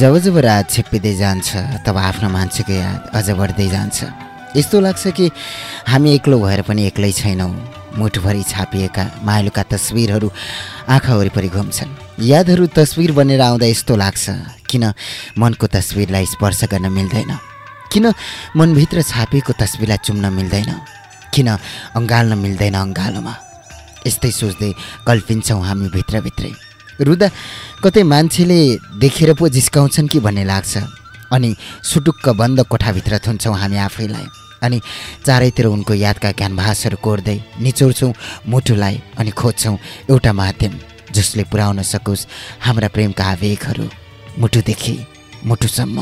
जब जब रात छिप्पिँदै जान्छ तब आफ्नो मान्छेको याद अझ बढ्दै जान्छ। यस्तो लाग्छ कि हामी एक्लो भएर पनि एक्लै छैनौँ। मुठभरि छापिएका माइलोका तस्विरहरू आँखा वरिपरि घुम्छन्। यादहरू तस्विर बनेर आउँदा यस्तो लाग्छ किन मनको तस्विरलाई स्पर्श गर्न मिल्दैन? किन मनभित्र छापिएको तस्विरलाई चुम्न मिल्दैन? किन अँगाल्न मिल्दैन अँगालोमा? यस्तै सोच्दै कल्पिन्छौँ हामी भित्रभित्रै। रुदा कतै मान्छेले देखेर पो जिस्काउँछन् कि भन्ने लाग्छ। अनि सुटुक्क बन्द कोठाभित्र थुन्छौँ हामी आफैलाई। अनि चारैतिर उनको यादका क्यानभासहरू कोर्दै निचोड्छौँ मुटुलाई अनि खोज्छौँ एउटा माध्यम जसले पुर्याउन सकोस् हाम्रा प्रेमका आवेगहरू मुटुदेखि मुटुसम्म।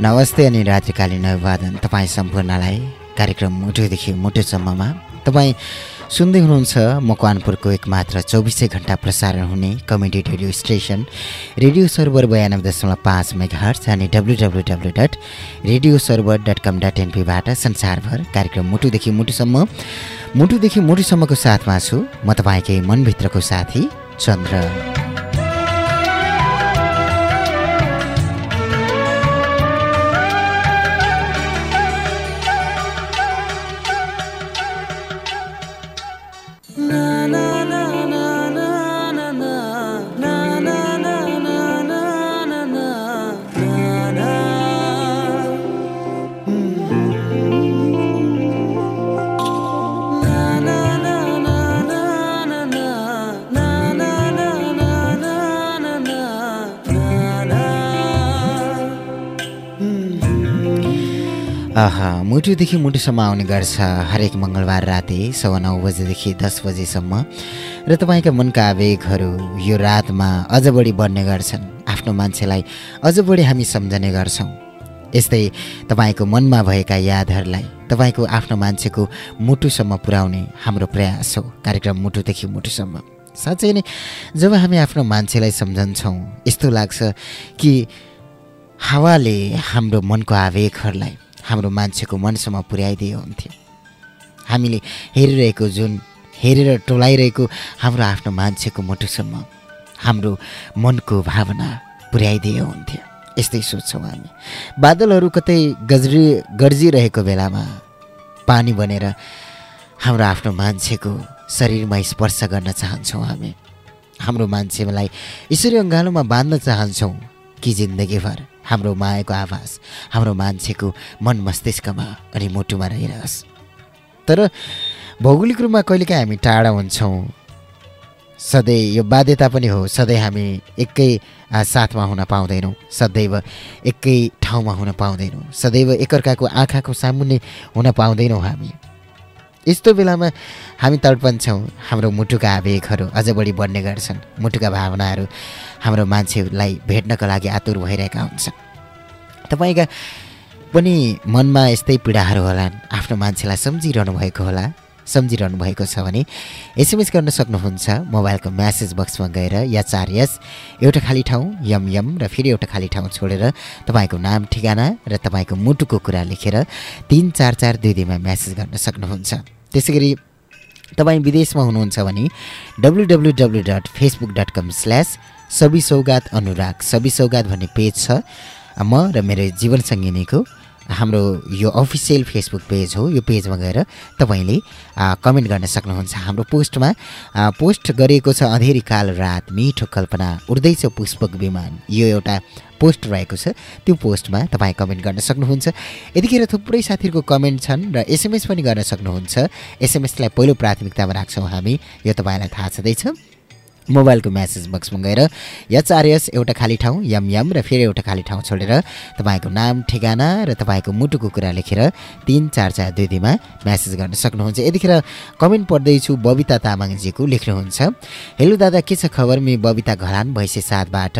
नमस्ते अनि रात्रिकालीन अभिवादन तपाईँ सम्पूर्णलाई। कार्यक्रम मुटुदेखि मुटुसम्ममा तपाईँ सुन्दै हुनुहुन्छ मकवानपुरको एकमात्र चौबिसै घन्टा प्रसारण हुने comedy radio station radio server बयानब्बे दशमलव पाँच हर्च अनि W W W dot radio server dot com dot एनपीबाट संसारभर कार्यक्रम मुटुदेखि मुटुसम्म मुटुदेखि मुटुसम्मको साथमा छु म तपाईँकै मनभित्रको साथी चन्द्र। मुटुदेखि मुटुसम्म आउने गर्छ हरेक मङ्गलबार राति सवा नौ बजेदेखि दस बजेसम्म। र तपाईँका मनका आवेगहरू यो रातमा अझ बढी बढ्ने गर्छन्। आफ्नो मान्छेलाई अझ बढी हामी सम्झने गर्छौँ। यस्तै तपाईँको मनमा भएका यादहरूलाई तपाईँको आफ्नो मान्छेको मुटुसम्म पुर्याउने हाम्रो प्रयास हो। कार्यक्रम मुटुदेखि मुटुसम्म। साँच्चै नै जब हामी आफ्नो मान्छेलाई सम्झन्छौँ यस्तो लाग्छ कि हावाले हाम्रो मनको आवेगहरूलाई हाम्रो मान्छेको मनसम्म पुर्याइदिए हुन्थ्यो। हामीले हेरिरहेको जुन हेरेर टोलाइरहेको हाम्रो आफ्नो मान्छेको मुटुसम्म हाम्रो मनको भावना पुर्याइदिए हुन्थ्यो। यस्तै सोच्छौँ हामी। बादलहरू कतै गजरी गर्जिरहेको बेलामा पानी बनेर हाम्रो आफ्नो मान्छेको शरीरमा स्पर्श गर्न चाहन्छौँ हामी। हाम्रो मान्छेलाई यसरी अँगालोमा बाँध्न चाहन्छौँ कि जिन्दगीभर? हाम्रो मायाको आवाज हाम्रो मान्छेको मन मस्तिष्कमा अनि मुटुमा रहिरहोस्। तर भौगोलिक रूपमा कहिलेकाहीँ हामी टाढा हुन्छौँ। सधैँ यो बाध्यता पनि हो सधैँ हामी एकै साथमा हुन पाउँदैनौँ सदैव एकै ठाउँमा हुन पाउँदैनौँ सदैव एकअर्काको आँखाको सामुन्ने हुन पाउँदैनौँ हामी। यस्तो बेलामा हामी तडपन्छौँ हाम्रो मुटुका आवेगहरू अझ बढी बढ्ने गर्छन्। मुटुका भावनाहरू हाम्रो मान्छेलाई भेट्नको लागि आतुर भइरहेका हुन्छन्। तपाईँका पनि मनमा यस्तै पीडाहरू होलान्। आफ्नो मान्छेलाई सम्झिरहनु भएको होला। सम्झिरहनु भएको छ भने एसएमएस गर्न सक्नुहुन्छ। मोबाइलको म्यासेज बक्समा गएर या चार यस एउटा खाली ठाउँ यम यम र फेरि एउटा खाली ठाउँ छोडेर तपाईँको नाम ठेगाना र तपाईँको मुटुको कुरा लेखेर तिन चार चार दुई दुईमा म्यासेज गर्न सक्नुहुन्छ। त्यसै गरी तपाईँ विदेशमा हुनुहुन्छ भने W W W dot Facebook dot com slash Sabi Saugat Anurag सबि सौगात भन्ने पेज छ म र मेरो जीवन सङ्गिनीको हाम्रो यो अफिसियल फेसबुक पेज हो यो पेजमा गएर तपाईँले कमेन्ट गर्न सक्नुहुन्छ। हाम्रो पोस्टमा पोस्ट गरिएको छ अँधेरी काल रात मिठो कल्पना उड्दैछ पुष्पक विमान। यो एउटा पोस्ट रहेको छ त्यो पोस्टमा तपाईँ कमेन्ट गर्न सक्नुहुन्छ। यतिखेर थुप्रै साथीहरूको कमेन्ट छन् र एसएमएस पनि गर्न सक्नुहुन्छ। एसएमएसलाई पहिलो प्राथमिकतामा राख्छौँ हामी यो तपाईँलाई थाहा छँदैछ। मोबाइलको म्यासेज बक्समा गएर एचआरएस एउटा खाली ठाउँ यम यम र फेरि एउटा खाली ठाउँ छोडेर तपाईँको नाम ठेगाना र तपाईँको मुटुको कुरा लेखेर तिन चार चार दुई दुईमा म्यासेज गर्न सक्नुहुन्छ। यतिखेर कमेन्ट पढ्दैछु बबिता तामाङजीको लेख्नुहुन्छ। हेलो दादा के छ खबर? मि बबिता घरान भैँसे साथबाट।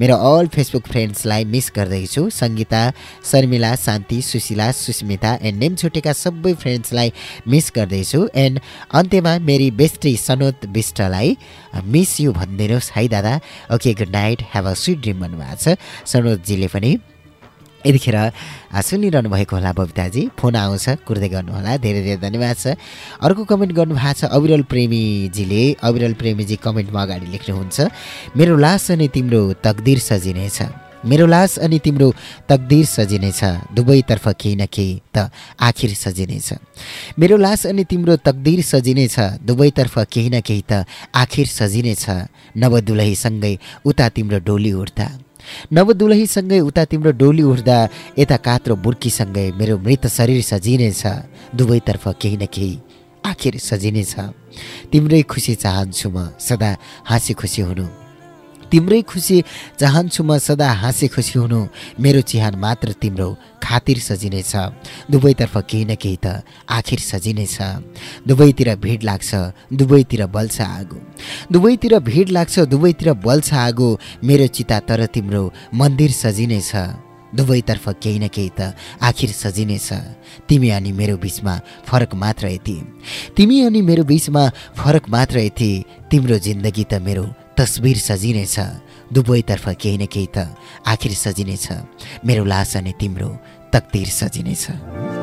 मेरो अल फेसबुक फ्रेन्ड्सलाई मिस गर्दैछु। सङ्गीता शर्मिला शान्ति सुशीला सुस्मिता एन्ड नेम छुटेका सबै फ्रेन्ड्सलाई मिस गर्दैछु। एन्ड अन्त्यमा मेरी बेस्टी सनोत विष्टलाई मिस यु भनिदिनुहोस् है दादा। Okay good night have a sweet dream भन्नुभएको छ। सनोजजीले पनि यतिखेर सुनिरहनु भएको होला बबिताजी। फोन आउँछ कुर्दै गर्नुहोला धेरै धेरै धन्यवाद छ अर्को कमेन्ट गर्नुभएको छ अविरल प्रेमीजीले। अविरल प्रेमीजी कमेन्टमा अगाडि लेख्नुहुन्छ। मेरो लास अनि तिम्रो तकदिर सजिनेछ मेरो लास अनि तिम्रो तकदिर सजिनेछ दुवैतर्फ केही न केही त आखिर सजिनेछ। मेरो लास अनि तिम्रो तकदिर सजिनेछ दुवैतर्फ केही न केही त आखिर सजिनेछ नवदुलहीसँगै उता तिम्रो डोली उठ्दा। नवदुलहीसँगै उता तिम्रो डोली उठ्दा यता कात्रो बुर्कीसँगै मेरो मृत शरीर सजिनेछ दुवैतर्फ केही न केही आखिर सजिनेछ। तिम्रै खुसी चाहन्छु म सदा हाँसी खुसी हुनु। तिम्रै खुसी चाहन्छु म सदा हाँसी खुसी हुनु। मेरो चिहान मात्र तिम्रो खातिर सजिनेछ दुवैतर्फ केही न केही त आखिर सजिनेछ दुवैतिर भिड लाग्छ दुवैतिर बल्छ आगो। दुवैतिर भिड लाग्छ दुवैतिर बल्छ आगो। मेरो चिता तर तिम्रो मन्दिर सजिनेछ दुवैतर्फ केही न केही त आखिर सजिनेछ तिमी अनि मेरो बिचमा फरक मात्र यति। तिमी अनि मेरो बिचमा फरक मात्र यति। तिम्रो जिन्दगी त मेरो तस्बिर सजिनेछ। दुवैतर्फ केही न केही त आखिर सजिनेछ। मेरो लास अनि तिम्रो तकदिर सजिनेछ।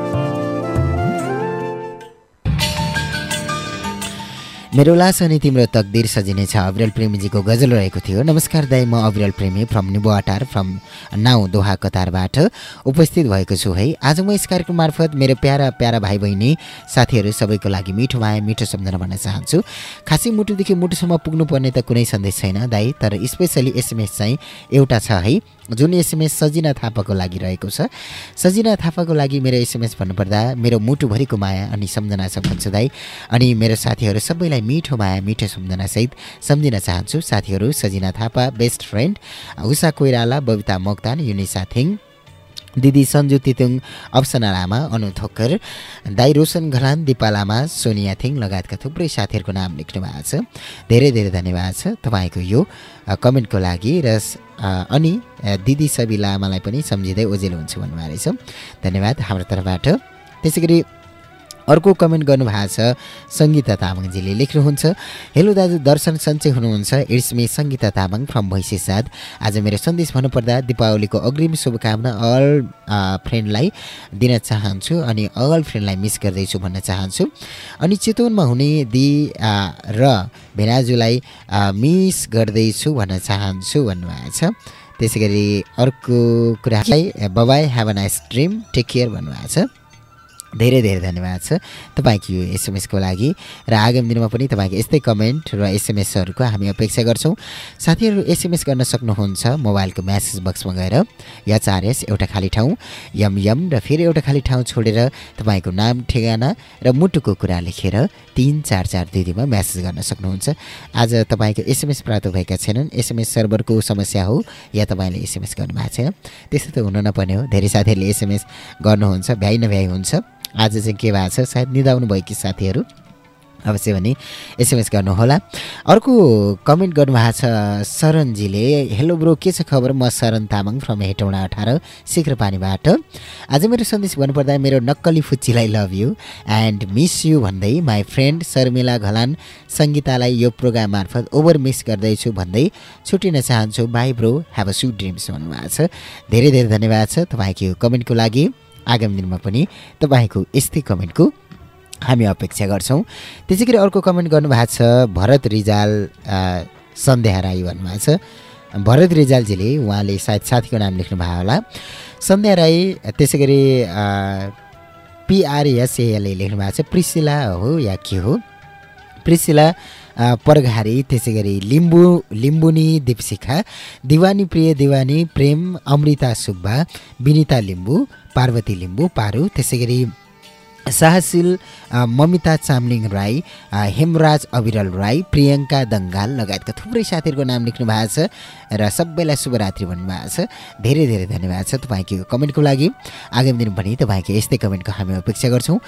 मेरो लास अनि तिम्रो तकदिर सजिनेछ अविरल प्रेमीजीको गजल रहेको थियो। नमस्कार दाई म अविरल प्रेमी from Nibuwatar from now Doha कतारबाट उपस्थित भएको छु है। आज म यस कार्यक्रम मार्फत मेरो प्यारा प्यारा भाइ बहिनी साथीहरू सबैको लागि मिठो माया मिठो सम्झना भन्न चाहन्छु। खासै मुटुदेखि मुटुसम्म पुग्नुपर्ने त कुनै सन्देश छैन दाई तर स्पेसली एसएमएस चाहिँ एउटा छ है। जुन एसएमएस सजिना थापाको लागि रहेको छ। सजिना थापाको लागि मेरो एसएमएस भन्नुपर्दा मेरो मुटुभरिको माया अनि सम्झना छ भन्छु दाई। अनि मेरो साथीहरू सबैलाई मिठो माया मिठो सम्झनासहित सम्झिन चाहन्छु। साथीहरू सजिना थापा बेस्ट फ्रेन्ड उषा कोइराला बबिता मोक्तान युनिसा थिङ दिदी सन्जु तितुङ अप्सना लामा अनु थोक्कर दाई रोशन घरान दिपा लामा सोनिया थिङ लगायतका थुप्रै साथीहरूको नाम लेख्नु भएको छ। धेरै धेरै धन्यवाद छ तपाईँको यो कमेन्टको लागि र अनि दिदी सबि लामालाई पनि सम्झिँदै ओजेलो हुन्छु भन्नुभएको रहेछ धन्यवाद हाम्रो तर्फबाट। त्यसै गरी अर्को कमेन्ट गर्नुभएको छ सङ्गीता तामाङजीले लेख्नुहुन्छ। हेलो दाजु दर्शन सन्चै हुनुहुन्छ। It's me Sangita Tamang from Bhainse साथ आज मेरो सन्देश भन्नुपर्दा दिपावलीको अग्रिम शुभकामना अल फ्रेन्डलाई दिन चाहन्छु अनि अल फ्रेन्डलाई मिस गर्दैछु भन्न चाहन्छु। अनि चितवनमा हुने दि र भेनाजुलाई मिस गर्दैछु भन्न चाहन्छु भन्नुभएको छ। त्यसै गरी अर्को कुरा bye bye have a nice dream take care भन्नुभएको छ। धेरै धेरै धन्यवाद छ। तपाईँको यो एसएमएसको लागि र आगामी दिनमा पनि तपाईँको यस्तै कमेन्ट र एसएमएसहरूको हामी अपेक्षा गर्छौँ। साथीहरू एसएमएस गर्न सक्नुहुन्छ मोबाइलको म्यासेज बक्समा गएर यचारएस एउटा खाली ठाउँ यम यम र फेरि एउटा खाली ठाउँ छोडेर तपाईँको नाम ठेगाना र मुटुको कुरा लेखेर तिन चार चार दुई दुईमा म्यासेज गर्न सक्नुहुन्छ। आज तपाईँको एसएमएस प्राप्त भएका छैनन्। एसएमएस सर्भरको समस्या हो या तपाईँले एसएमएस गर्नुभएको छैन त्यस्तो त हुनु नपर्ने हो। धेरै साथीहरूले एसएमएस गर्नुहुन्छ भ्याइ नभ्याइ हुन्छ। आज चाहिँ के भएको छ? सायद निदाउनु भयो कि साथीहरू अवश्य भने एसएमएस गर्नुहोला। अर्को कमेन्ट गर्नुभएको छ शरणजीले हेलो ब्रो के छ खबर? म शरण तामाङ फ्रम हेटौँडा अठार शीघ्र पानीबाट आज मेरो सन्देश भन्नुपर्दा मेरो नक्कली फुच्चीलाई love you and miss you भन्दै माई फ्रेन्ड शर्मिला घलान सङ्गीतालाई यो प्रोग्राम मार्फत ओभर मिस गर्दैछु भन्दै छुट्टिन चाहन्छु। Bye bro have a sweet dreams भन्नुभएको छ। धेरै धेरै धन्यवाद छ तपाईँको कमेन्टको लागि। आगामी दिनमा पनि तपाईँको यस्तै कमेन्टको हामी अपेक्षा गर्छौँ। त्यसै गरी अर्को कमेन्ट गर्नुभएको छ भरत रिजाल सन्ध्या राई भन्नुभएको छ। भरत रिजालजीले उहाँले सायद साथीको नाम लेख्नुभयो होला। सन्ध्या राई त्यसै गरी पिआरएसएले लेख्नु भएको छ प्रिसिला हो या के हो? प्रिसिला परघारी त्यसै गरी लिम्बू लिम्बुनी दिपशिखा दिवानी प्रिय दिवानी प्रेम अमृता सुब्बा विनिता लिम्बू पार्वती लिम्बू पारु। त्यसै गरी साहसिल ममिता चामलिङ राई हेमराज अविरल राई प्रियङ्का दङ्गाल लगायतका थुप्रै साथीहरूको नाम लेख्नु भएको छ र सबैलाई शुभरात्रि भन्नुभएको छ। धेरै धेरै धन्यवाद छ तपाईँको कमेन्टको लागि। आगामी दिन पनि तपाईँको यस्तै कमेन्टको हामी अपेक्षा गर्छौँ।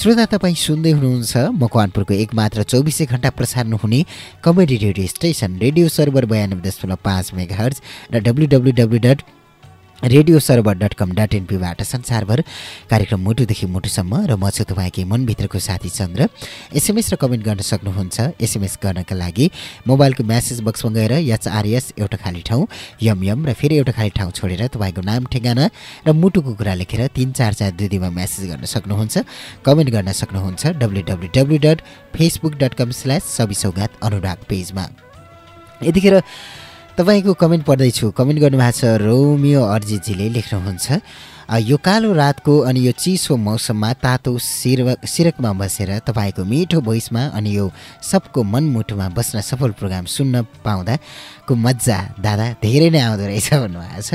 श्रोता तपाईँ सुन्दै हुनुहुन्छ मकवानपुरको एक मात्र चौबिसै घन्टा प्रसारण हुने comedy radio station radio server बयानब्बे दशमलव पाँच मेगा हर्ज र W radio server dot com dot एनपीबाट संसारभर कार्यक्रम मुटुदेखि मुटुसम्म र म चाहिँ तपाईँकै मनभित्रको साथी चन्द्र। एसएमएस र कमेन्ट गर्न सक्नुहुन्छ। एसएमएस गर्नका लागि मोबाइलको म्यासेज बक्समा गएर एचआरएस एउटा खाली ठाउँ यम यम र फेरि एउटा खाली ठाउँ छोडेर तपाईँको नाम ठेगाना र मुटुको कुरा लेखेर तिन चार चार दुई दुईमा म्यासेज गर्न सक्नुहुन्छ। कमेन्ट गर्न सक्नुहुन्छ W W W dot Facebook dot com slash Sabi Saugat Anurag पेजमा। यतिखेर तपाईँको कमेन्ट पढ्दैछु। कमेन्ट गर्नुभएको छ रोमियो अर्जितजीले लेख्नुहुन्छ। यो कालो रातको अनि यो चिसो मौसममा तातो सिर सिरकमा बसेर तपाईँको मिठो भोइसमा अनि यो सबको मनमुटुमा बस्न सफल प्रोग्राम सुन्न पाउँदाको मजा दादा धेरै नै आउँदो रहेछ भन्नुभएको छ।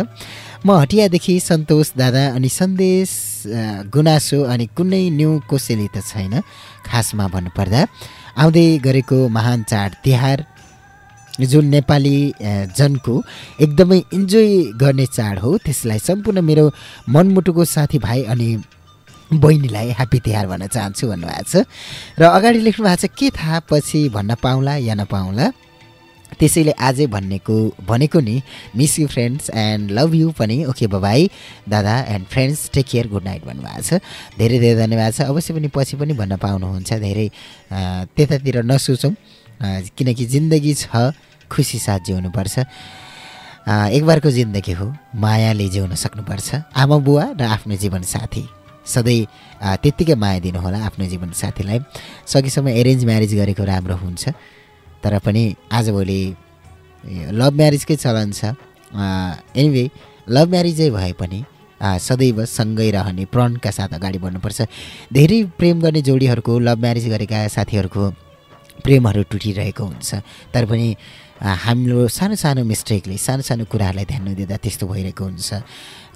म हटियादेखि सन्तोष दादा अनि सन्देश गुनासो अनि कुनै न्यु कोसेली त छैन खासमा भन्नुपर्दा। आउँदै गरेको महान चाड तिहार जुन नेपाली जनको एकदमै इन्जोय गर्ने चाड हो त्यसलाई सम्पूर्ण मेरो मनमुटुको साथीभाइ अनि बहिनीलाई ह्याप्पी तिहार भन्न चाहन्छु भन्नुभएको छ। र अगाडि लेख्नु भएको छ के थाहा पछि भन्न पाउँला या नपाउँला? त्यसैले आजै भन्नेको भनेको नि miss you friends and love you पनि ओके बाबाई दादा and friends take care good night भन्नुभएको छ। धेरै धेरै धन्यवाद छ। अवश्य पनि पछि पनि भन्न पाउनुहुन्छ। धेरै त्यतातिर नसोचौँ। किनकि जिन्दगी छ। खुसी साथ जिउनुपर्छ। एक बारको जिन्दगी हो। मायाले जिउन सक्नुपर्छ। आमा बुवा र आफ्नो जीवनसाथी सधैँ त्यत्तिकै माया दिनुहोला आफ्नो जीवनसाथीलाई सकेसम्म एरेन्ज म्यारेज गरेको राम्रो हुन्छ। तर पनि आजभोलि लभ म्यारेजकै चलन छ। एनिवे लभ म्यारिजै भए पनि सदैव सँगै रहने प्रणका साथ अगाडि बढ्नुपर्छ। धेरै प्रेम गर्ने जोडीहरूको लभ म्यारेज गरेका साथीहरूको प्रेमहरू टुटिरहेको हुन्छ। तर पनि हाम्रो सानो सानो मिस्टेकले सानो सानो कुराहरूलाई ध्यान नदिँदा त्यस्तो भइरहेको हुन्छ।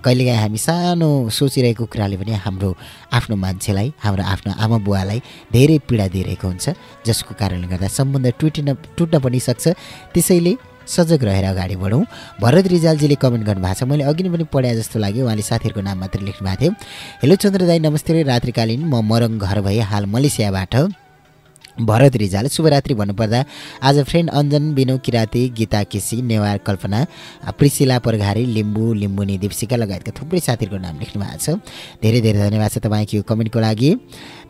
कहिलेकाहीँ हामी सानो सोचिरहेको कुराले पनि हाम्रो आफ्नो मान्छेलाई हाम्रो आफ्नो आमा बुवालाई धेरै पीडा दिइरहेको हुन्छ जसको कारणले गर्दा सम्बन्ध टुटिन टुट्न पनि सक्छ। त्यसैले सजग रहेर अगाडि बढौँ। भरत रिजालजीले कमेन्ट गर्नुभएको छ मैले अघि नै पनि पढाए जस्तो लाग्यो उहाँले साथीहरूको नाम मात्रै लेख्नु भएको थियो। हेलो चन्द्र दाई नमस्ते रात्रिकालीन म मरङ घर भए हाल मलेसियाबाट। भरत रिजाल शुभरात्रि भन्नुपर्दा आज फ्रेन्ड अञ्जन बिनु किराती गीता केसी नेवार कल्पना प्रिसिला परघारी लिम्बू लिम्बुनी दिप्सिका लगायतका थुप्रै साथीहरूको नाम लेख्नु भएको छ। धेरै धेरै धन्यवाद छ तपाईँको कमेन्टको लागि।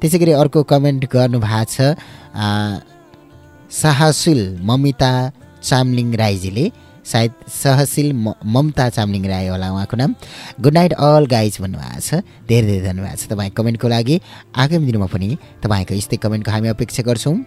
त्यसै गरी अर्को कमेन्ट गर्नुभएको छ साहसुल ममिता चामलिङ राईजीले। सायद सहशील म ममता चामलिङ राई होला उहाँको नाम। गुड नाइट अल गाइज भन्नुभएको छ। धेरै धेरै धन्यवाद छ तपाईँ कमेन्टको लागि। आगामी दिनमा पनि तपाईँको यस्तै कमेन्टको हामी अपेक्षा गर्छौँ।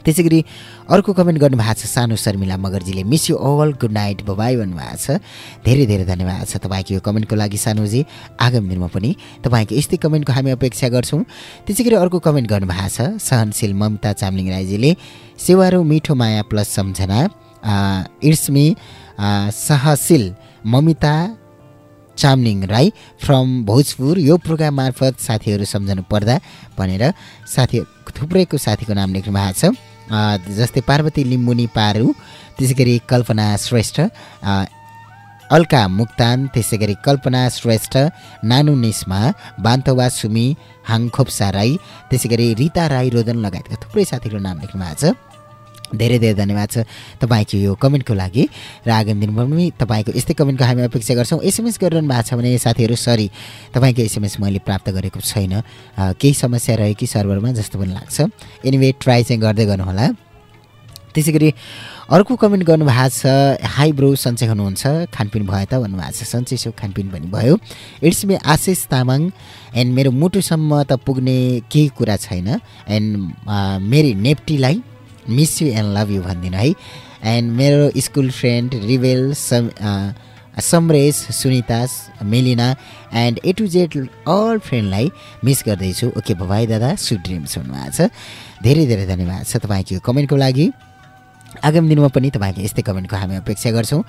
त्यसै गरी अर्को कमेन्ट गर्नुभएको छ सानो Sharmila मगरजीले। Miss you all good night bye bye भन्नुभएको छ। धेरै धेरै धन्यवाद छ तपाईँको यो कमेन्टको लागि सानोजी। आगामी दिनमा पनि तपाईँको यस्तै कमेन्टको हामी अपेक्षा गर्छौँ। त्यसै गरी अर्को कमेन्ट गर्नुभएको छ सहनशील ममता चामलिङ राईजीले सेवारो मिठो माया plus Samjhana. It's me Sahashil Mamita Chamling Rai from Bhojpur यो प्रोग्राम मार्फत साथीहरू सम्झनु पर्दा भनेर साथी थुप्रैको साथीको नाम लेख्नु भएको छ जस्तै पार्वती लिम्बुनी पारु त्यसै गरी कल्पना श्रेष्ठ अल्का मुक्तान त्यसै गरी कल्पना श्रेष्ठ नानु निस्मा बान्तवा सुमी हाङखोप्सा राई त्यसै गरी रिता राई रोदन लगायतका थुप्रै साथीहरूको नाम लेख्नु भएको छ धेरै धेरै धन्यवाद छ तपाईँको यो कमेन्टको लागि र आगामी दिनमा पनि तपाईँको यस्तै कमेन्टको हामी अपेक्षा गर्छौँ। एसएमएस गरिरहनु भएको छ भने साथीहरू सरी तपाईँको एसएमएस मैले प्राप्त गरेको छैन। केही समस्या रह्यो कि सर्भरमा जस्तो पनि लाग्छ। एनिवे ट्राई चाहिँ गर्दै गर्नुहोला। त्यसै गरी अर्को कमेन्ट गर्नुभएको छ हाई ब्रो सन्चै हुनुहुन्छ। खानपिन भयो त? भन्नुभएको छ सन्चै सो खानपिन पनि भयो। It's me Ashish Tamang and मेरो मुटुसम्म त पुग्ने केही कुरा छैन। एन्ड मेरी नेप्टीलाई miss you and love you भनिदिनु है? एन्ड मेरो स्कुल फ्रेन्ड रिवेल some Samaresh Sunita Melina and A to Z all फ्रेन्डलाई miss गर्दैछु। ओके भाइ दादा। सु ड्रिम्स भन्नुभएको छ। धेरै धेरै धन्यवाद छ तपाईँको कमेन्टको लागि। आगामी दिनमा पनि तपाईँको यस्तै कमेन्टको हामी अपेक्षा गर्छौँ।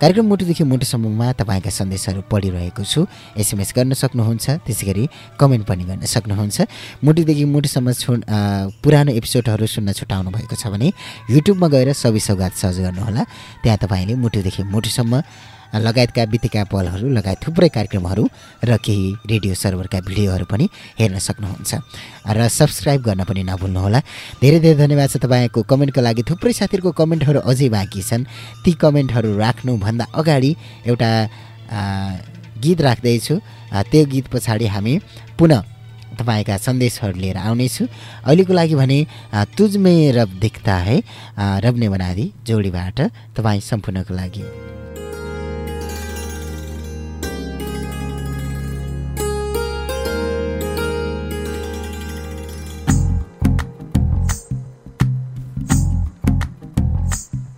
कार्यक्रम मुटुदेखि मुटुसम्ममा तपाईँका सन्देशहरू पढिरहेको छु। एसएमएस गर्न सक्नुहुन्छ त्यसै गरी कमेन्ट पनि गर्न सक्नुहुन्छ। मुटुदेखि मुटुसम्म छु पुरानो एपिसोडहरू सुन्न छुट्याउनु भएको छ भने युट्युबमा गएर सबै सौगात सर्च गर्नुहोला। त्यहाँ तपाईँले मुटुदेखि मुटुसम्म लगायतका बितेका पलहरू लगायत थुप्रै कार्यक्रमहरू र केही रेडियो सर्भरका भिडियोहरू पनि हेर्न सक्नुहुन्छ। र सब्सक्राइब गर्न पनि नभुल्नुहोला। धेरै धेरै धन्यवाद छ तपाईँको कमेन्टको लागि। थुप्रै साथीहरूको कमेन्टहरू अझै बाँकी छन्। ती कमेन्टहरू राख्नुभन्दा अगाडि एउटा गीत राख्दैछु। त्यो गीत पछाडि हामी पुनः तपाईँका सन्देशहरू लिएर आउनेछु। अहिलेको लागि भने तुजमे रब देख्दा है। रब्ने बनादी जोडीबाट तपाईँ सम्पूर्णको लागि।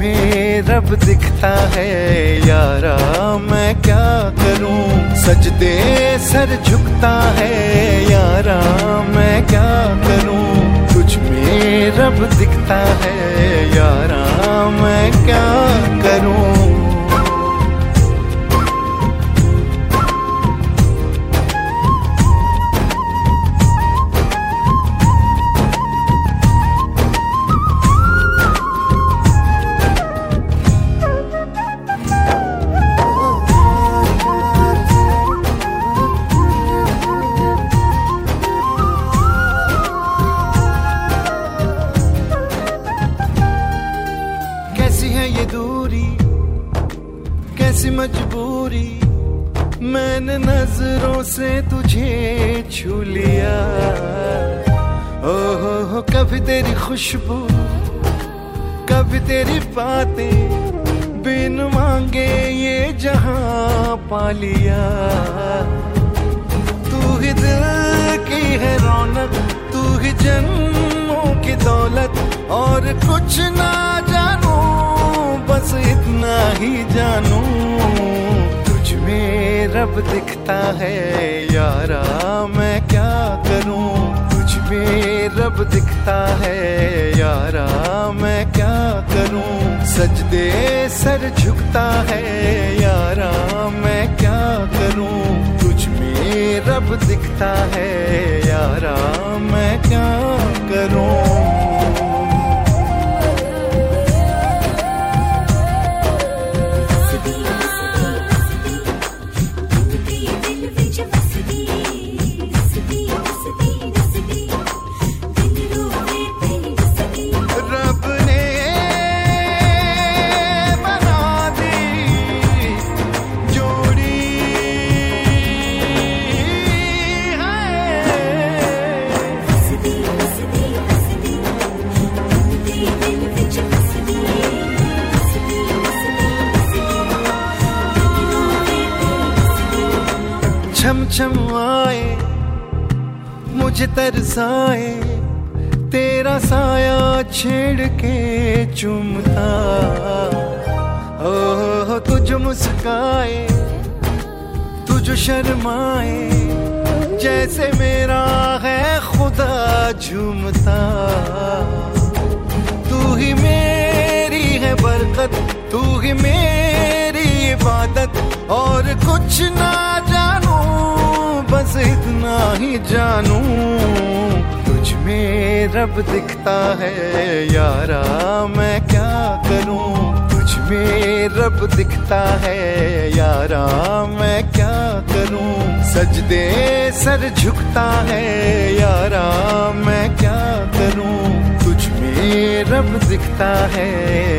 में रब दिखता है, यारा मैं क्या करूँ? सजदे सर झुकता है, यारा मैं क्या करूँ? कुछ में रब दिखता है, यारा मैं क्या करूँ? छू लिया। ओ हो, कभी तेरी खुशबू, कभी तेरी बातें बिन मांगे, ये जहाँ पा लिया। तू ही दिल की है रौनक, तू ही जन्मों की दौलत, और कुछ ना जानू, बस इतना ही जानू। में रब दिखता है, यारा मैं। करूँ? कुछ में रब दिखता है, यारा, मैं क्या करूँ? सजदे सर झुकता है, यारा, मैं क्या करूँ? कुछ में रब दिखता है, यारा, मैं क्या करूँ? छम छम आए मुझे तरसाए, तेरा साया छेड़ के चुमता। ओ तुझ मुस्काए, तुझ शर्माए, जैसे मेरा है खुदा झूमता। तू ही मेरी है बरकत, तू ही मेरी इबादत, और कुछ ना जानू बस इतना ही जानू, तुझ में रब दिखता है, यारा मैं क्या करूँ? तुझ में रब दिखता है, यारा मैं क्या करूँ? सजदे सर झुकता है, यारा मैं क्या करूँ? तुझ में रब दिखता है,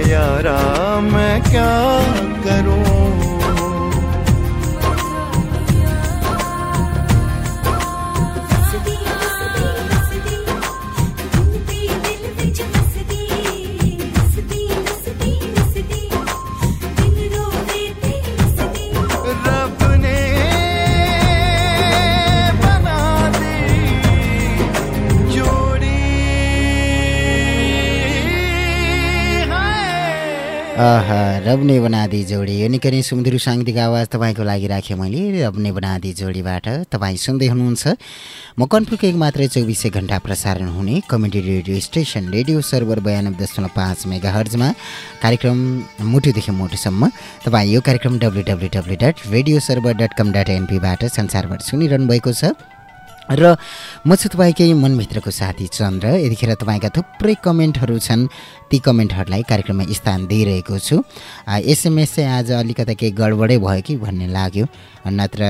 यारा मैं क्या करूँ? रबने बनादी जोडी यो निकै नै सुमधुर साङ्गीतिक आवाज तपाईँको लागि राखेँ मैले रबने बनादी जोडीबाट। तपाईँ सुन्दै हुनुहुन्छ। म कनपुरको एक मात्रै चौबिसै घन्टा प्रसारण हुने comedy radio station radio server बयानब्बे दशमलव पाँच मेगा हर्जमा कार्यक्रम मुटुदेखि मुटुसम्म। तपाईँ यो कार्यक्रम W W W dot radio server dot com dot एनपीबाट संसारभर सुनिरहनु भएको छ। र म चाहिँ तपाईँकै मनभित्रको साथी चन्द्र। यतिखेर तपाईँका थुप्रै कमेन्टहरू छन्। ती कमेन्टहरूलाई कार्यक्रममा स्थान दिइरहेको छु। एसएमएस चाहिँ आज अलिकता केही गडबडै भयो कि भन्ने लाग्यो। नत्र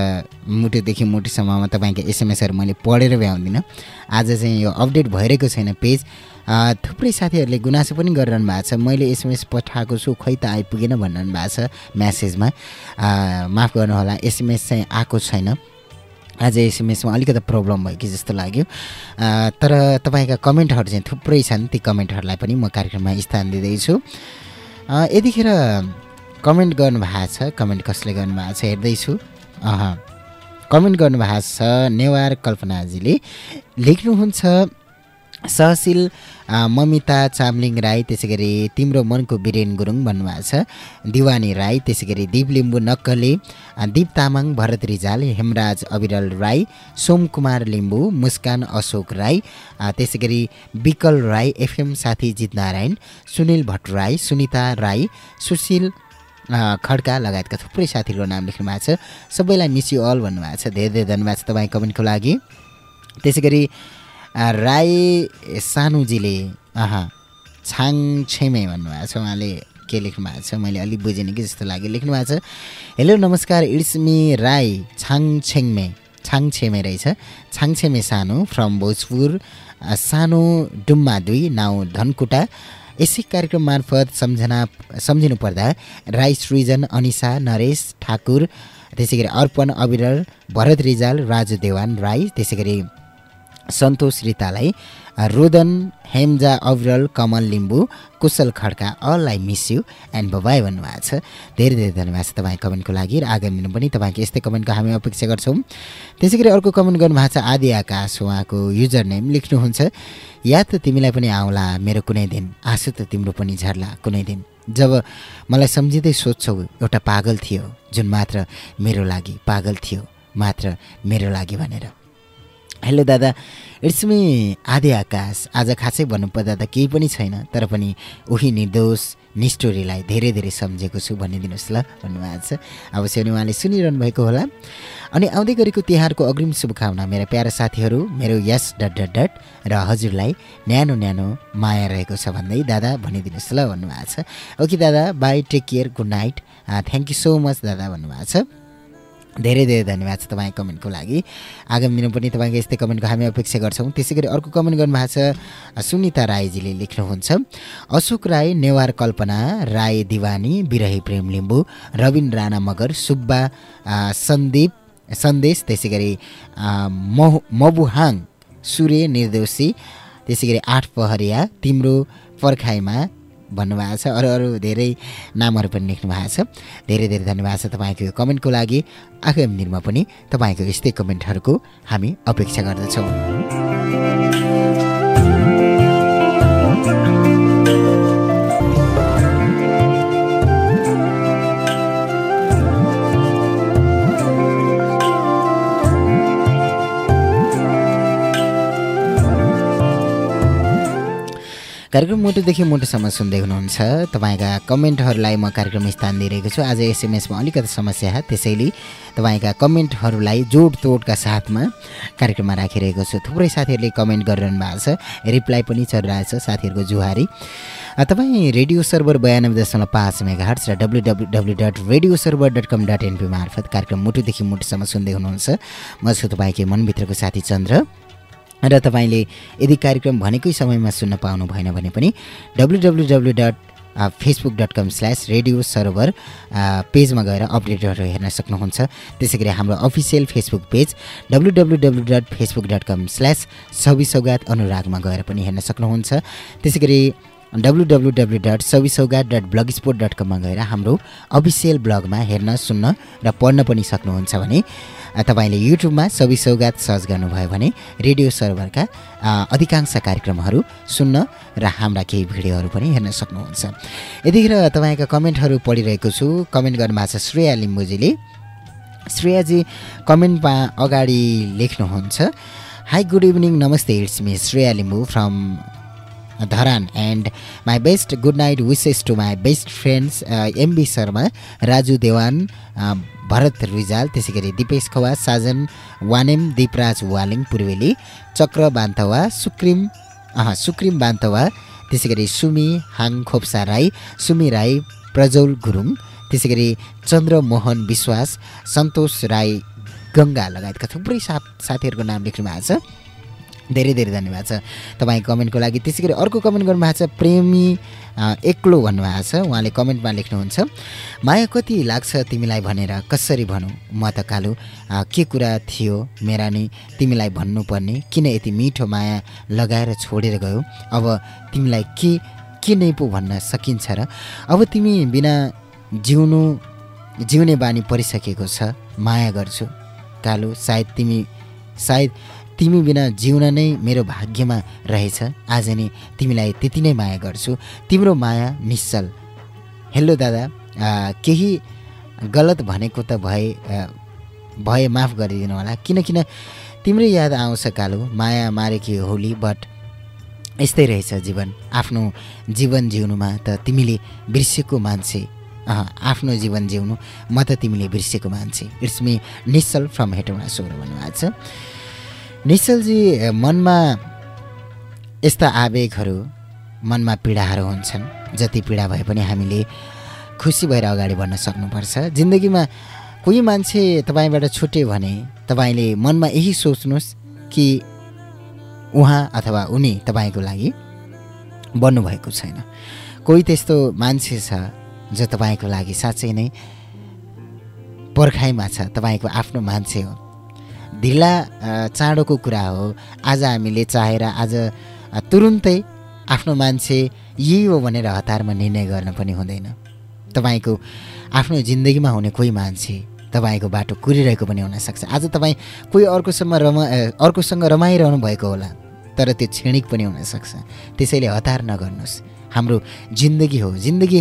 मुटुदेखि मुटुसम्ममा तपाईँको एसएमएसहरू मैले पढेर भ्याउँदिनँ। आज चाहिँ यो अपडेट भइरहेको छैन पेज। थुप्रै साथीहरूले गुनासो पनि गरिरहनु भएको छ। मैले एसएमएस पठाएको छु खै त आइपुगेन भनिरहनु भएको छ म्यासेजमा। माफ गर्नुहोला एसएमएस चाहिँ आएको छैन। आज एसएमएसमा अलिकति प्रब्लम भयो कि जस्तो लाग्यो। तर तपाईँका कमेन्टहरू चाहिँ थुप्रै छन् ती कमेन्टहरूलाई पनि म कार्यक्रममा स्थान दिँदैछु। यतिखेर कमेन्ट गर्नुभएको छ कमेन्ट कसले गर्नुभएको छ हेर्दैछु। अह कमेन्ट गर्नुभएको छ नेवार कल्पनाजीले। लेख्नुहुन्छ सहशील ममिता चामलिङ राई त्यसै गरी तिम्रो मनको बिरेन गुरुङ भन्नुभएको छ। दिवानी राई त्यसै गरी दिप लिम्बू नक्कले दिप तामाङ भरत रिजाल हेमराज अविरल राई सोमकुमार लिम्बू मुस्कान अशोक राई त्यसै गरी विकल राई एफएम साथी जित नारायण सुनिल भट्टराई सुनिता राई सुशील खड्का लगायतका थुप्रै साथीहरूको नाम लेख्नु भएको छ। सबैलाई मिस यु अल भन्नुभएको छ। धेरै धेरै धन्यवाद छ तपाईँ कमेन्टको लागि। त्यसै गरी राई सानुजीले आहा छाङ छेमे भन्नुभएको छ उहाँले के लेख्नु भएको छ मैले अलिक बुझेन कि जस्तो लाग्यो लेख्नु भएको छ। हेलो नमस्कार इट्स मी राई छाङ छेङमे छाङ छेमे रहेछ। छाङ छेमे सानो फ्रम भोजपुर सानो डुम्मा दुई नाउँ धनकुटा। यसै कार्यक्रम मार्फत सम्झना सम्झिनु पर्दा राई सृजन अनिसा नरेश ठाकुर त्यसै गरी अर्पण अविरल भरत रिजाल राजु देवान राई त्यसै गरी सन्तोष रितालाई Rodan Hemja Abiral Kamal Limbu Kushal Khadka all I miss you and bye bye भन्नुभएको छ। धेरै धेरै धन्यवाद छ तपाईँ कमेन्टको लागि र आगामी दिनमा पनि तपाईँको यस्तै कमेन्टको हामी अपेक्षा गर्छौँ। त्यसै गरी अर्को कमेन्ट गर्नुभएको छ आदि आकाश उहाँको युजर नेम लेख्नुहुन्छ। या त तिमीलाई पनि आउला मेरो कुनै दिन आँसु त तिम्रो पनि झर्ला कुनै दिन। जब मलाई सम्झिँदै सोध्छौ एउटा पागल थियो जुन मात्र मेरो लागि पागल थियो मात्र मेरो लागि भनेर। हेलो दादा इट्स मी आदि आकाश आज खासै भन्नुपर्दा त केही पनि छैन तर पनि उही निर्दोष निष्ठोरीलाई धेरै धेरै सम्झेको छु भनिदिनुहोस् ल भन्नुभएको छ। अवश्य पनि उहाँले सुनिरहनु भएको होला। अनि आउँदै गरेको तिहारको अग्रिम शुभकामना मेरा प्यारा साथीहरू मेरो यस डट डट डट र हजुरलाई न्यानो न्यानो माया रहेको छ भन्दै दादा भनिदिनुहोस् ल भन्नुभएको छ। ओके दादा bye take care good night. Thank you so much दादा भन्नुभएको छ। धेरै धेरै धन्यवाद छ तपाईँ कमेन्टको लागि। आगामी दिनमा पनि तपाईँको यस्तै कमेन्टको हामी अपेक्षा गर्छौँ। त्यसै गरी अर्को कमेन्ट गर्नुभएको छ सुनिता राईजीले लेख्नुहुन्छ अशोक राई नेवार कल्पना राई दिवानी बिरही प्रेम लिम्बू रविन राणा मगर सुब्बा सन्दीप सन्देश त्यसै गरी मह मबुहाङ सूर्य निर्दोषी त्यसै गरी आठ पहरिया तिम्रो पर्खाइमा भन्नुभएको छ। अरू अरू धेरै नामहरू पनि लेख्नु भएको छ। धेरै धेरै धन्यवाद छ तपाईँको यो कमेन्टको लागि। आगामी दिनमा पनि तपाईँको यस्तै कमेन्टहरूको हामी अपेक्षा गर्दछौँ। कार्यक्रम मुटुदेखि मुटुसम्म सुन्दै हुनुहुन्छ। तपाईँका कमेन्टहरूलाई म कार्यक्रम स्थान दिइरहेको छु। आज एसएमएसमा अलिकति समस्या त्यसैले तपाईँका कमेन्टहरूलाई जोडतोडका साथमा कार्यक्रममा राखिरहेको छु। थुप्रै साथीहरूले कमेन्ट गरिरहनु भएको छ। रिप्लाई पनि चलिरहेको छ साथीहरूको जुहारी। तपाईँ रेडियो सर्भर बयानब्बे दशमलव पाँच मेगा र W W W dot radio server dot com dot NP मार्फत कार्यक्रम मुटुदेखि मुटुसम्म सुन्दै हुनुहुन्छ। म छु तपाईँकै मनभित्रको साथी चन्द्र। र तपाईँले यदि कार्यक्रम भनेकै समयमा सुन्न पाउनु भएन भने पनि W W W dot Facebook dot com slash radio server पेजमा गएर अपडेटहरू हेर्न सक्नुहुन्छ। त्यसै गरी हाम्रो official Facebook page W W W dot Facebook dot com slash Sabi Saugat अनुरागमा गएर पनि हेर्न सक्नुहुन्छ। त्यसै गरी W W W dot Sabi Saugat dot blog spot dot कममा गएर हाम्रो अफिसियल ब्लगमा हेर्न सुन्न र पढ्न पनि सक्नुहुन्छ भने तपाईँले युट्युबमा सबै सौगात सर्च गर्नुभयो भने रेडियो सर्भरका अधिकांश कार्यक्रमहरू सुन्न र हाम्रा केही भिडियोहरू पनि हेर्न सक्नुहुन्छ। यतिखेर तपाईँका कमेन्टहरू पढिरहेको छु। कमेन्ट गर्नुभएको छ श्रेया लिम्बुजीले। श्रेयाजी कमेन्टमा अगाडि लेख्नुहुन्छ। हाई गुड इभिनिङ नमस्ते it's me Shreya Limbu from Dharan and my best good night wishes to my best friends MB Sharma Raju Dewan Bharat Rijal त्यसै गरी दिपेश खवा साजन वानेम दिपराज वालिङ पूर्वेली चक्र बान्थवा सुक्रिम सुक्रिम बान्थवा त्यसै गरी सुमी हाङ खोप्सा राई सुमी राई प्रज्वल गुरुङ त्यसै गरी चन्द्रमोहन विश्वास सन्तोष राई गङ्गा लगायतका थुप्रै साथ साथीहरूको नाम लेख्नु भएको छ धेरै धेरै धन्यवाद छ तपाईँको कमेन्टको लागि। त्यसै गरी अर्को कमेन्ट गर्नुभएको छ प्रेमी एक्लो भन्नुभएको छ। उहाँले कमेन्टमा लेख्नुहुन्छ माया कति लाग्छ तिमीलाई भनेर कसरी भनौँ? म त कालु के कुरा थियो मेरा नि तिमीलाई भन्नुपर्ने? किन यति मिठो माया लगाएर छोडेर गयो? अब तिमीलाई के के नै पो भन्न सकिन्छ र? अब तिमी बिना जिउनु जिउने बानी परिसकेको छ माया गर्छु। कालु सायद तिमी सायद तिमी बिना जिउन नै मेरो भाग्यमा रहेछ। आज नै तिमीलाई त्यति नै माया गर्छु। तिम्रो माया निश्चल। हेलो दादा केही गलत भनेको त भए भए माफ गरिदिनु होला। किनकिन तिम्रै याद आउँछ कालो। माया मारेकी होली बट यस्तै रहेछ जीवन। आफ्नो जीवन जिउनुमा त तिमीले बिर्सेको मान्छे। आफ्नो जीवन जिउनु म त तिमीले बिर्सेको मान्छे। It's me Nishchal from Hetauda सोह्र भन्नुभएको छ। निश्चलजी मनमा यस्ता आवेगहरू मनमा पीडाहरू हुन्छन्। जति पीडा भए पनि हामीले खुसी भएर अगाडि बढ्न सक्नुपर्छ। जिन्दगीमा कोही मान्छे तपाईँबाट छुट्यो भने तपाईँले मनमा यही सोच्नुहोस् कि उहाँ अथवा उनी तपाईँको लागि बन्नुभएको छैन। कोही त्यस्तो मान्छे छ जो तपाईँको लागि साँच्चै नै पर्खाइमा छ तपाईँको आफ्नो मान्छे हो। ढिला चाँडोको कुरा हो। आज हामीले चाहेर आज तुरुन्तै आफ्नो मान्छे यही हो भनेर हतारमा निर्णय गर्न पनि हुँदैन। तपाईँको आफ्नो जिन्दगीमा हुने कोही मान्छे तपाईँको बाटो कुरिरहेको पनि हुनसक्छ। आज तपाईँ कोही अर्कोसँग रमा अर्कोसँग रमाइरहनु भएको होला तर त्यो क्षणिक पनि हुनसक्छ। त्यसैले हतार नगर्नुहोस्। हाम्रो जिन्दगी हो। जिन्दगी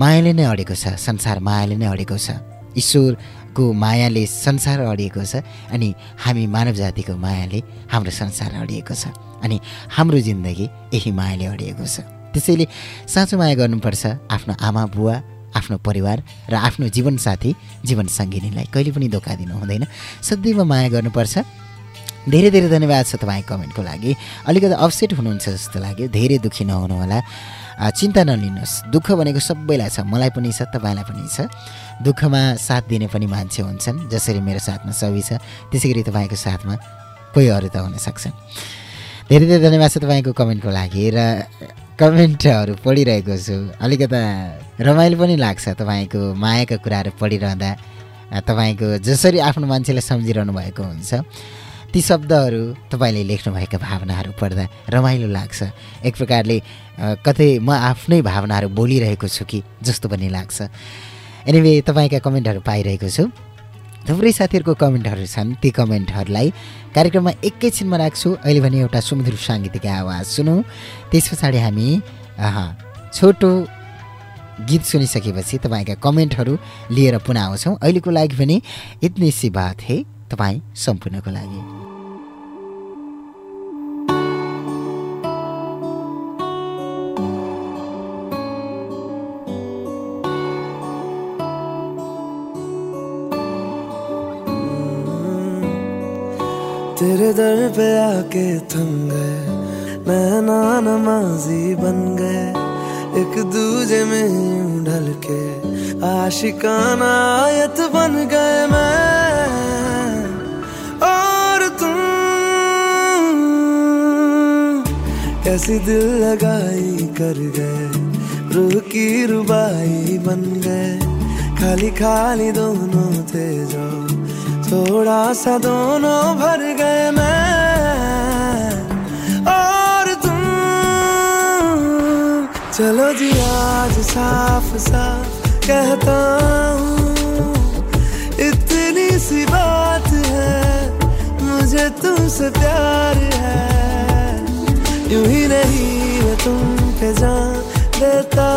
मायाले नै अडेको छ। संसार मायाले नै अडेको छ। ईश्वर को मायाले संसार अडिएको छ अनि हामी मानव जातिको मायाले हाम्रो संसार अडिएको छ अनि हाम्रो जिन्दगी यही मायाले अडिएको छ। त्यसैले साँचो माया गर्नुपर्छ आफ्नो आमा बुवा आफ्नो परिवार र आफ्नो जीवनसाथी जीवनसङ्गिनीलाई कहिले पनि धोका दिनु हुँदैन। सदैव माया गर्नुपर्छ। धेरै धेरै धन्यवाद छ तपाईँको कमेन्टको लागि। अलिकति अपसेट हुनुहुन्छ जस्तो लाग्यो। धेरै दुःखी नहुनुहोला चिन्ता नलिनुहोस्। दुःख भनेको सबैलाई छ। मलाई पनि छ तपाईँलाई पनि छ। दुःखमा साथ दिने पनि मान्छे हुन्छन् जसरी मेरो साथमा सबै छ। त्यसै गरी तपाईँको साथमा कोही अरू त हुनसक्छन् धेरै धेरै धन्यवाद छ तपाईँको कमेन्टको लागि र कमेन्टहरू पढिरहेको छु। अलिकता रमाइलो पनि लाग्छ तपाईँको मायाका कुराहरू पढिरहँदा। तपाईँको जसरी आफ्नो मान्छेलाई सम्झिरहनु भएको हुन्छ। ती शब्दहरू तपाईँले लेख्नुभएका भावनाहरू पढ्दा रमाइलो लाग्छ। एक प्रकारले कतै म आफ्नै भावनाहरू बोलिरहेको छु कि जस्तो पनि लाग्छ। एनिवे तपाईँका कमेन्टहरू पाइरहेको छु। थुप्रै साथीहरूको कमेन्टहरू छन्। ती कमेन्टहरूलाई कार्यक्रममा एकैछिनमा राख्छु। अहिले भने एउटा सुमधुर साङ्गीतिक आवाज सुनौँ। त्यस पछाडि हामी छोटो गीत सुनिसकेपछि तपाईँका कमेन्टहरू लिएर पुनः आउँछौँ। अहिलेको लागि भने इतनी सी बात है। तपाईँ सम्पूर्णको लागि। तेरे दर पे आके थम गए। नैना नमाजी बन गए। एक दूजे में यूँ ढल के आशिकाना आयत बन गए मैं। और तुम कैसी दिल लगाई कर गए। रूह की रुबाई बन गए। खाली खाली दोनों थे जो थोड़ा सा दोनों भर गए मैं। और तुम, चलो जी आज साफ़ साफ़ कहता हूँ, इतनी सी बात है, मुझे तुमसे प्यार है। यूँ ही नहीं मैं तुम पे जान देता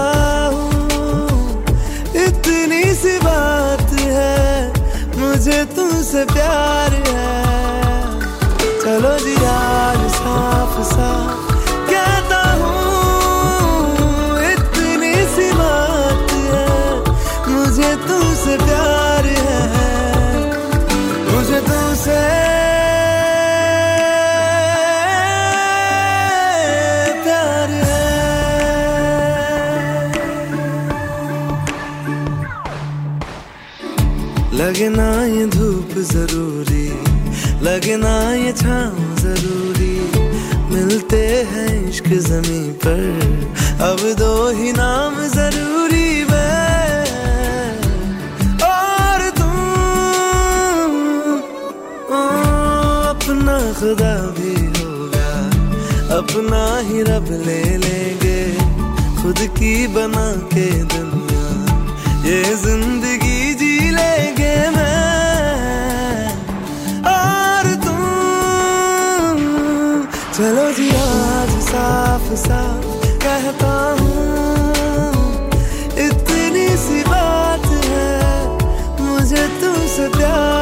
हूँ। मुझे तुमसे प्यार है। चलो जी यार साफ़ साफ़। ज़रूरी। लगे ना ये छाँव ज़रूरी। मिलते हैं इश्क जमी पर। अब दो ही नाम ज़रूरी और तुम ओ, अपना खुदा भी होगा। अपना ही रब ले लेंगे। खुद की बना के दुनिया। ये ज़िंदगी जी लेंगे मैं। साफ़ कहता हूँ। इतनी सी बात है मुझे तुमसे प्यार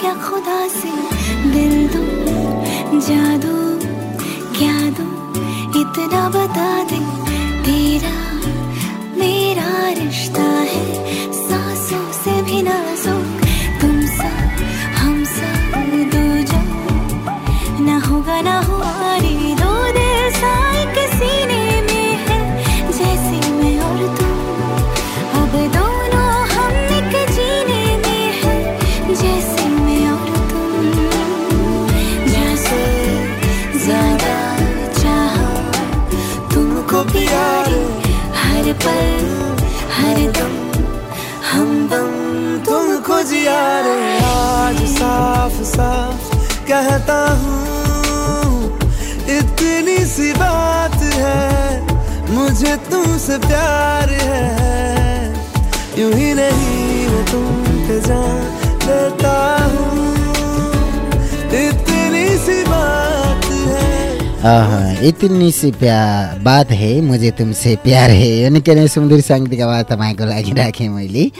क्या खुदा से? दिल दो जादू क्या दो? इतना बता दे तेरा मेरा रिश्ता। आज साफ़ साफ़ कहता हूँ इतनी सी बात है मुझे तुमसे प्यार है यूँ ही नहीं मैं तुम पे जान देता हूँ। इतनी सी प्या बात है मुझे तुमसे प्यार है। यो निकै नै सुन्दर साङ्गीतिक आवाज तपाईँको लागि राखेँ मैले।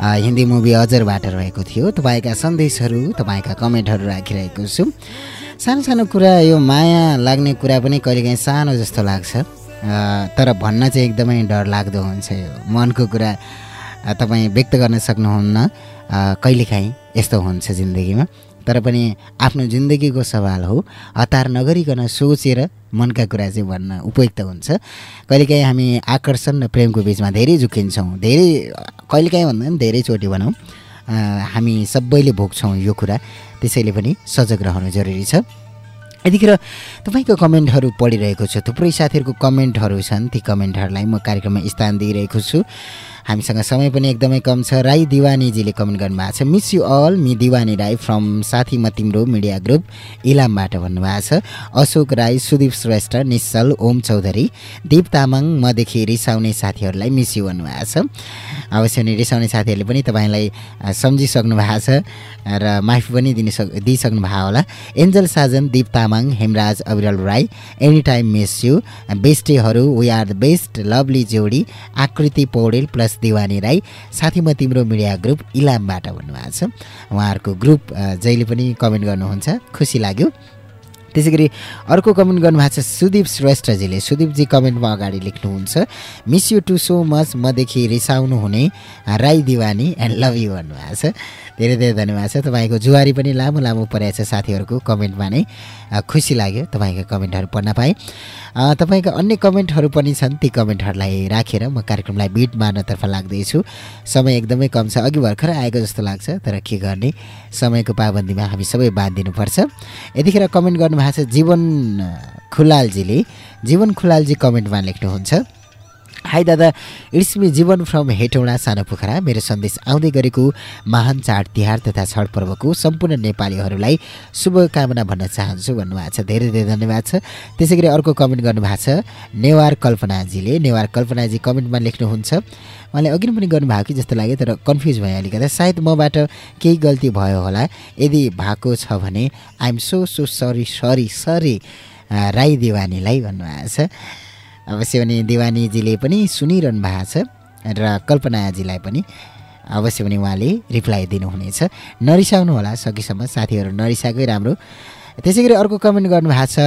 हिन्दी मुभी अजरबाट रहेको थियो। तपाईँका सन्देशहरू तपाईँका कमेन्टहरू राखिरहेको छु। सानो सानो कुरा यो माया लाग्ने कुरा पनि कहिलेकाहीँ सानो जस्तो लाग्छ। तर भन्न चाहिँ एकदमै डर लाग्दो हुन्छ यो। मनको कुरा तपाईँ व्यक्त गर्न सक्नुहुन्न। कहिलेकाहीँ यस्तो हुन्छ जिन्दगीमा। तर पनि आफ्नो जिन्दगीको सवाल हो। हतार नगरिकन सोचेर मनका कुरा चाहिँ भन्न उपयुक्त हुन्छ। कहिलेकाहीँ हामी आकर्षण र प्रेमको बिचमा धेरै झुकिन्छौँ। धेरै कहिलेकाहीँ भन्दा पनि धेरैचोटि भनौँ हामी सबैले भोग्छौँ यो कुरा। त्यसैले पनि सजग रहनु जरुरी छ। यतिखेर तपाईँको कमेन्टहरू पढिरहेको छु। थुप्रै साथीहरूको कमेन्टहरू छन्। ती कमेन्टहरूलाई म कार्यक्रममा स्थान दिइरहेको छु। हामीसँग समय पनि एकदमै कम छ। राई दिवानीजीले कमेन्ट गर्नुभएको छ miss you all me Diwani Rai from साथी म तिम्रो मिडिया ग्रुप इलामबाट भन्नुभएको छ। अशोक राई सुदीप श्रेष्ठ निश्चल ओम चौधरी दिप तामाङ मदेखि रिसाउने साथीहरूलाई मिस यु भन्नुभएको छ। अवश्य नै रिसाउने साथीहरूले पनि तपाईँलाई सम्झिसक्नु भएको छ र माफी पनि दिनु सक दिइसक्नु भएको होला। Angel Sajan Dip Tamang Hemraj Abiral Rai any time miss you बेस्टेहरू we are the best lovely जोडी आकृति पौडेल प्लस दिवानी राई साथी म तिम्रो मिडिया ग्रुप इलामबाट भन्नुभएको छ। उहाँहरूको ग्रुप जहिले पनि कमेन्ट गर्नुहुन्छ खुसी लाग्यो। त्यसै गरी अर्को कमेन्ट गर्नुभएको छ सुदीप श्रेष्ठजीले। सुदीपजी कमेन्टमा अगाडि लेख्नुहुन्छ miss you too so much मदेखि रिसाउनु हुने Rai Diwani and love you भन्नुभएको छ। धेरै धेरै धन्यवाद छ। तपाईँको जुवारी पनि लामो लामो परेको छ। साथीहरूको कमेन्टमा नै खुसी लाग्यो तपाईँको कमेन्टहरू पढ्न पाएँ। तपाईँका अन्य कमेन्टहरू पनि छन् ती कमेन्टहरूलाई राखेर म कार्यक्रमलाई बिट मार्नतर्फ लाग्दैछु। समय एकदमै कम छ। अघि भर्खर आएको जस्तो लाग्छ तर के गर्ने? समयको पाबन्दीमा हामी सबै बाँधिदिनुपर्छ यतिखेर कमेन्ट गर्नुभएको छ जीवन खुलालजीले। जीवन खुलालजी कमेन्टमा लेख्नुहुन्छ। हाई दादा it's me Jiwan from Hetauda सानो पोखरा मेरो सन्देश आउँदै गरेको महान चाड तिहार तथा छठ पर्वको सम्पूर्ण नेपालीहरूलाई शुभकामना भन्न चाहन्छु भन्नुभएको छ धेरै धेरै धन्यवाद छ त्यसै गरी अर्को कमेन्ट गर्नुभएको छ नेवार कल्पनाजीले नेवार कल्पनाजी कमेन्टमा लेख्नुहुन्छ उहाँले अघि पनि गर्नुभएको कि जस्तो लाग्यो तर कन्फ्युज भयो अलिकति सायद मबाट केही गल्ती भयो होला यदि भएको छ भने I'm so so sorry sorry sorry Rai दिवानीलाई भन्नुभएको छ अवश्य पनि दिवानीजीले पनि सुनिरहनु भएको छ र कल्पनाजीलाई पनि अवश्य पनि उहाँले रिप्लाई दिनुहुनेछ। नरिसाउनु होला सकेसम्म साथीहरू नरिसाएकै राम्रो। त्यसै गरी अर्को कमेन्ट गर्नुभएको छ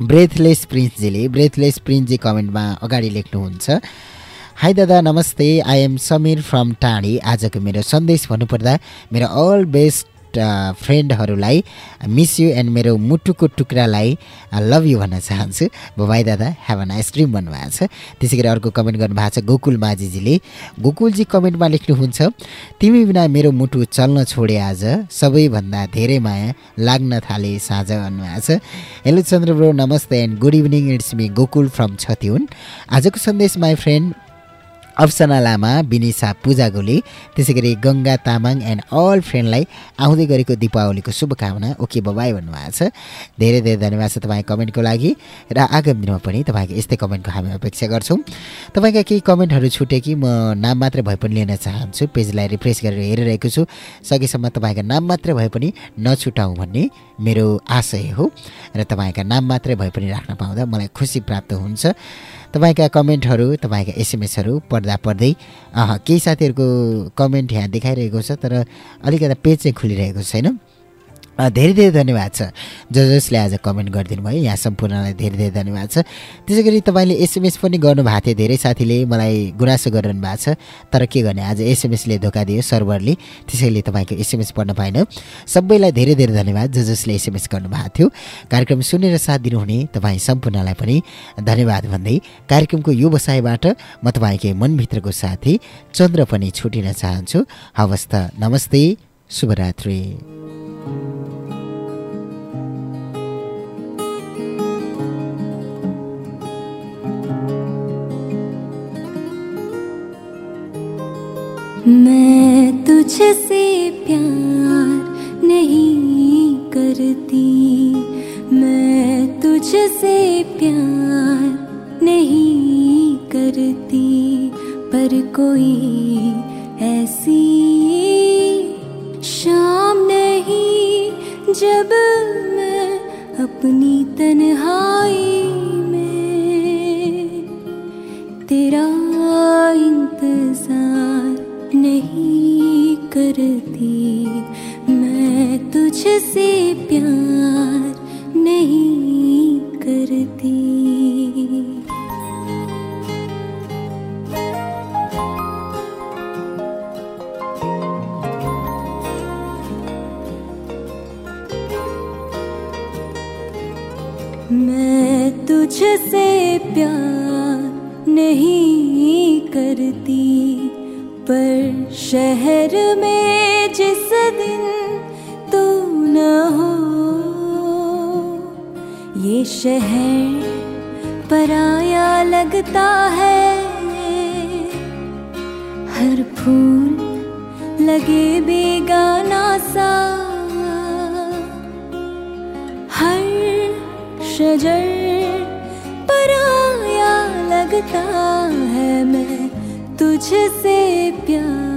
ब्रेथलेस प्रिन्सजीले ब्रेथलेस प्रिन्सजी कमेन्टमा अगाडि लेख्नुहुन्छ हाई दादा नमस्ते आई एम समीर फ्रम टाढी। आजको मेरो सन्देश भन्नुपर्दा मेरो अल बेस्ट फ्रेन्डहरूलाई मिस यु एन्ड मेरो मुटुको टुक्रालाई लभ यु भन्न चाहन्छु। भाइ दादा हेभ एन आइसक्रिम भन्नुभएको छ। त्यसै गरी अर्को कमेन्ट गर्नुभएको छ गोकुल माझीजीले। गोकुलजी कमेन्टमा लेख्नुहुन्छ तिमी बिना मेरो मुटु चल्न छोडे आज सबैभन्दा धेरै माया लाग्न थाले साँझ भन्नुभएको छ। हेलो चन्द्र नमस्ते and good evening it's me Gokul from Chhatihun आजको सन्देश माई फ्रेन्ड अप्सना लामा विनिसा पूजा गोली त्यसै गरी गङ्गा तामाङ एन्ड अल फ्रेन्डलाई आउँदै गरेको दिपावलीको शुभकामना। ओके बबाई भन्नुभएको छ। धेरै धेरै धन्यवाद छ तपाईँ कमेन्टको लागि र आगामी दिनमा पनि तपाईँको यस्तै कमेन्टको हामी अपेक्षा गर्छौँ। तपाईँका केही कमेन्टहरू छुटे कि म नाम मात्रै भए पनि लिन चाहन्छु पेजलाई रिफ्रेस गरेर हेरिरहेको छु। सकेसम्म तपाईँका नाम मात्रै भए पनि नछुटाउँ भन्ने मेरो आशय हो। र तपाईँका नाम मात्रै भए पनि राख्न पाउँदा मलाई खुसी प्राप्त हुन्छ। तपाईँका कमेन्टहरू तपाईँका एसएमएसहरू पढ्दा पढ्दै केही साथीहरूको कमेन्ट यहाँ देखाइरहेको छ तर अलिकति पेज चाहिँ खुलिरहेको छैन। धेरै धेरै धन्यवाद छ। ज जसले आज कमेन्ट गरिदिनु भयो यहाँ सम्पूर्णलाई धेरै धेरै धन्यवाद छ। त्यसै गरी तपाईँले एसएमएस पनि गर्नुभएको थियो धेरै साथीले मलाई गुनासो गरिरहनु भएको छ। तर के गर्ने आज एसएमएसले धोका दियो सर्भरले त्यसैले तपाईँको एसएमएस पढ्न पाएन। सबैलाई धेरै धेरै धन्यवाद ज जसले एसएमएस गर्नुभएको थियो। कार्यक्रम सुनेर साथ दिनुहुने तपाईँ सम्पूर्णलाई पनि धन्यवाद भन्दै कार्यक्रमको यो बसाइबाट म तपाईँकै मनभित्रको साथी चन्द्र पनि छुटिन चाहन्छु। हवस् त नमस्ते शुभरात्री। मैं तुझसे प्यार नहीं करती। मैं तुझसे प्यार नहीं करती। पर कोई ऐसी शाम नहीं जब मैं अपनी तन्हाई में तेरा इंतज़ार नहीं करती। मैं तुझसे प्यार नहीं करती। मैं तुझसे प्यार नहीं करती। पर शहर में जिस दिन तू न हो, ये शहर पराया लगता है। हर फूल लगे बेगाना सा। हर शजर पराया लगता है मैं। तुझसे प्यार